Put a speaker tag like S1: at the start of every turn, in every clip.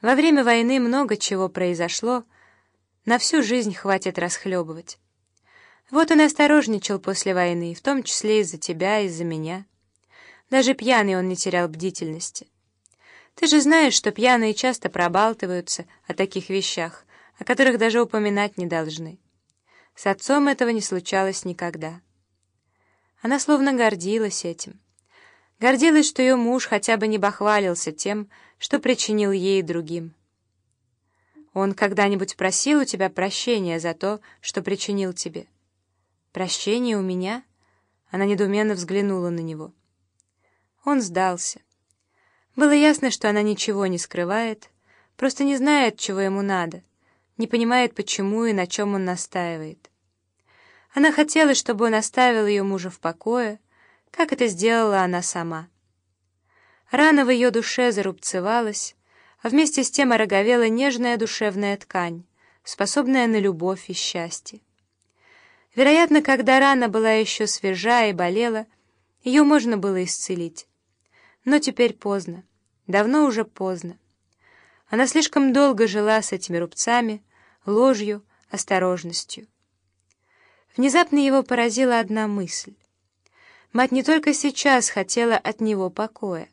S1: Во время войны много чего произошло, на всю жизнь хватит расхлебывать. Вот он осторожничал после войны, в том числе из-за тебя, из-за меня. Даже пьяный он не терял бдительности. Ты же знаешь, что пьяные часто пробалтываются о таких вещах, о которых даже упоминать не должны. С отцом этого не случалось никогда. Она словно гордилась этим. Гордилась, что ее муж хотя бы не бахвалился тем, что причинил ей и другим. Он когда-нибудь просил у тебя прощения за то, что причинил тебе? Прощение у меня? Она недоуменно взглянула на него. Он сдался. Было ясно, что она ничего не скрывает, просто не знает, чего ему надо, не понимает, почему и на чем он настаивает. Она хотела, чтобы он оставил ее мужа в покое, как это сделала она сама. Рана в ее душе зарубцевалась, а вместе с тем ороговела нежная душевная ткань, способная на любовь и счастье. Вероятно, когда рана была еще свежа и болела, ее можно было исцелить. Но теперь поздно, давно уже поздно. Она слишком долго жила с этими рубцами, ложью, осторожностью. Внезапно его поразила одна мысль. Мать не только сейчас хотела от него покоя.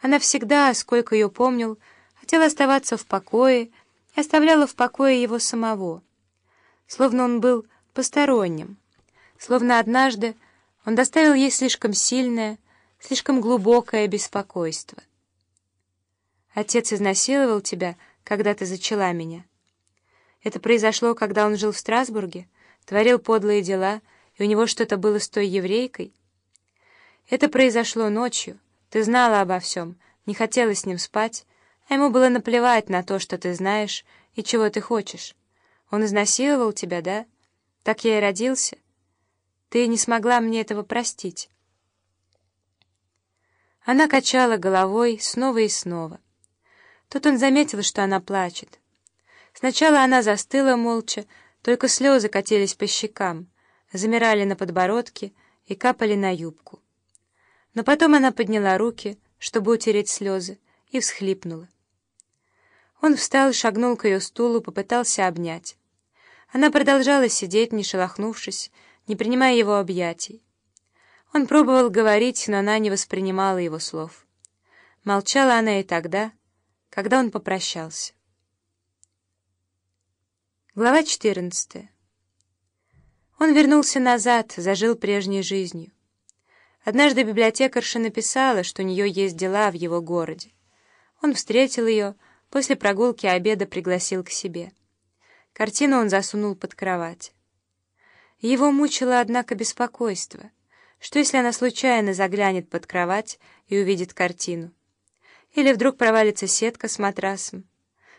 S1: Она всегда, сколько ее помнил, хотела оставаться в покое и оставляла в покое его самого. Словно он был посторонним. Словно однажды он доставил ей слишком сильное, слишком глубокое беспокойство. Отец изнасиловал тебя, когда ты зачала меня. Это произошло, когда он жил в Страсбурге, творил подлые дела, и у него что-то было с той еврейкой. Это произошло ночью. Ты знала обо всем, не хотела с ним спать, а ему было наплевать на то, что ты знаешь и чего ты хочешь. Он изнасиловал тебя, да? Так я и родился. Ты не смогла мне этого простить. Она качала головой снова и снова. Тут он заметил, что она плачет. Сначала она застыла молча, только слезы катились по щекам, замирали на подбородке и капали на юбку. Но потом она подняла руки, чтобы утереть слезы, и всхлипнула. Он встал, шагнул к ее стулу, попытался обнять. Она продолжала сидеть, не шелохнувшись, не принимая его объятий. Он пробовал говорить, но она не воспринимала его слов. Молчала она и тогда, когда он попрощался. Глава 14. Он вернулся назад, зажил прежней жизнью. Однажды библиотекарша написала, что у нее есть дела в его городе. Он встретил ее, после прогулки обеда пригласил к себе. Картину он засунул под кровать. Его мучило, однако, беспокойство. Что, если она случайно заглянет под кровать и увидит картину? Или вдруг провалится сетка с матрасом?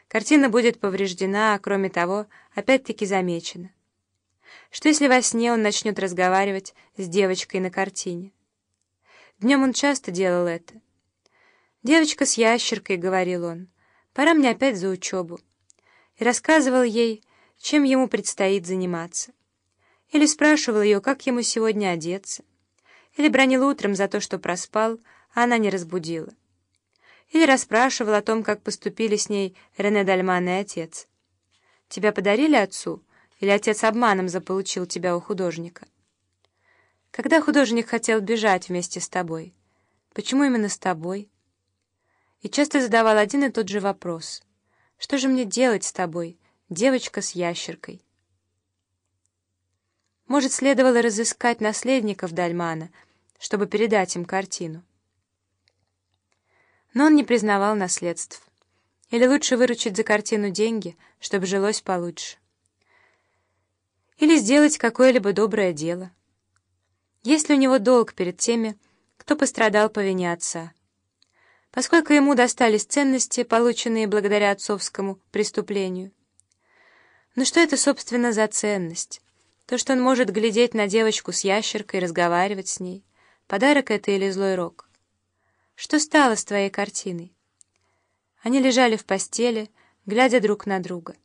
S1: Картина будет повреждена, а кроме того, опять-таки замечена. Что, если во сне он начнет разговаривать с девочкой на картине? Днем он часто делал это. «Девочка с ящеркой», — говорил он, — «пора мне опять за учебу». И рассказывал ей, чем ему предстоит заниматься. Или спрашивал ее, как ему сегодня одеться. Или бронил утром за то, что проспал, а она не разбудила. Или расспрашивал о том, как поступили с ней Рене Дальман и отец. «Тебя подарили отцу? Или отец обманом заполучил тебя у художника?» Когда художник хотел бежать вместе с тобой? Почему именно с тобой? И часто задавал один и тот же вопрос. Что же мне делать с тобой, девочка с ящеркой? Может, следовало разыскать наследников Дальмана, чтобы передать им картину. Но он не признавал наследств. Или лучше выручить за картину деньги, чтобы жилось получше. Или сделать какое-либо доброе дело. Есть ли у него долг перед теми, кто пострадал по вине отца? Поскольку ему достались ценности, полученные благодаря отцовскому преступлению. Но что это, собственно, за ценность? То, что он может глядеть на девочку с ящеркой и разговаривать с ней. Подарок это или злой рок? Что стало с твоей картиной? Они лежали в постели, глядя друг на друга.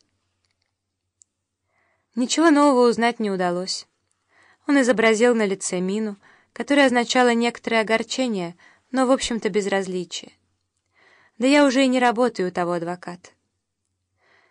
S1: Ничего нового узнать не удалось. Он изобразил на лице мину, которая означала некоторое огорчение, но, в общем-то, безразличие. Да я уже и не работаю у того адвоката.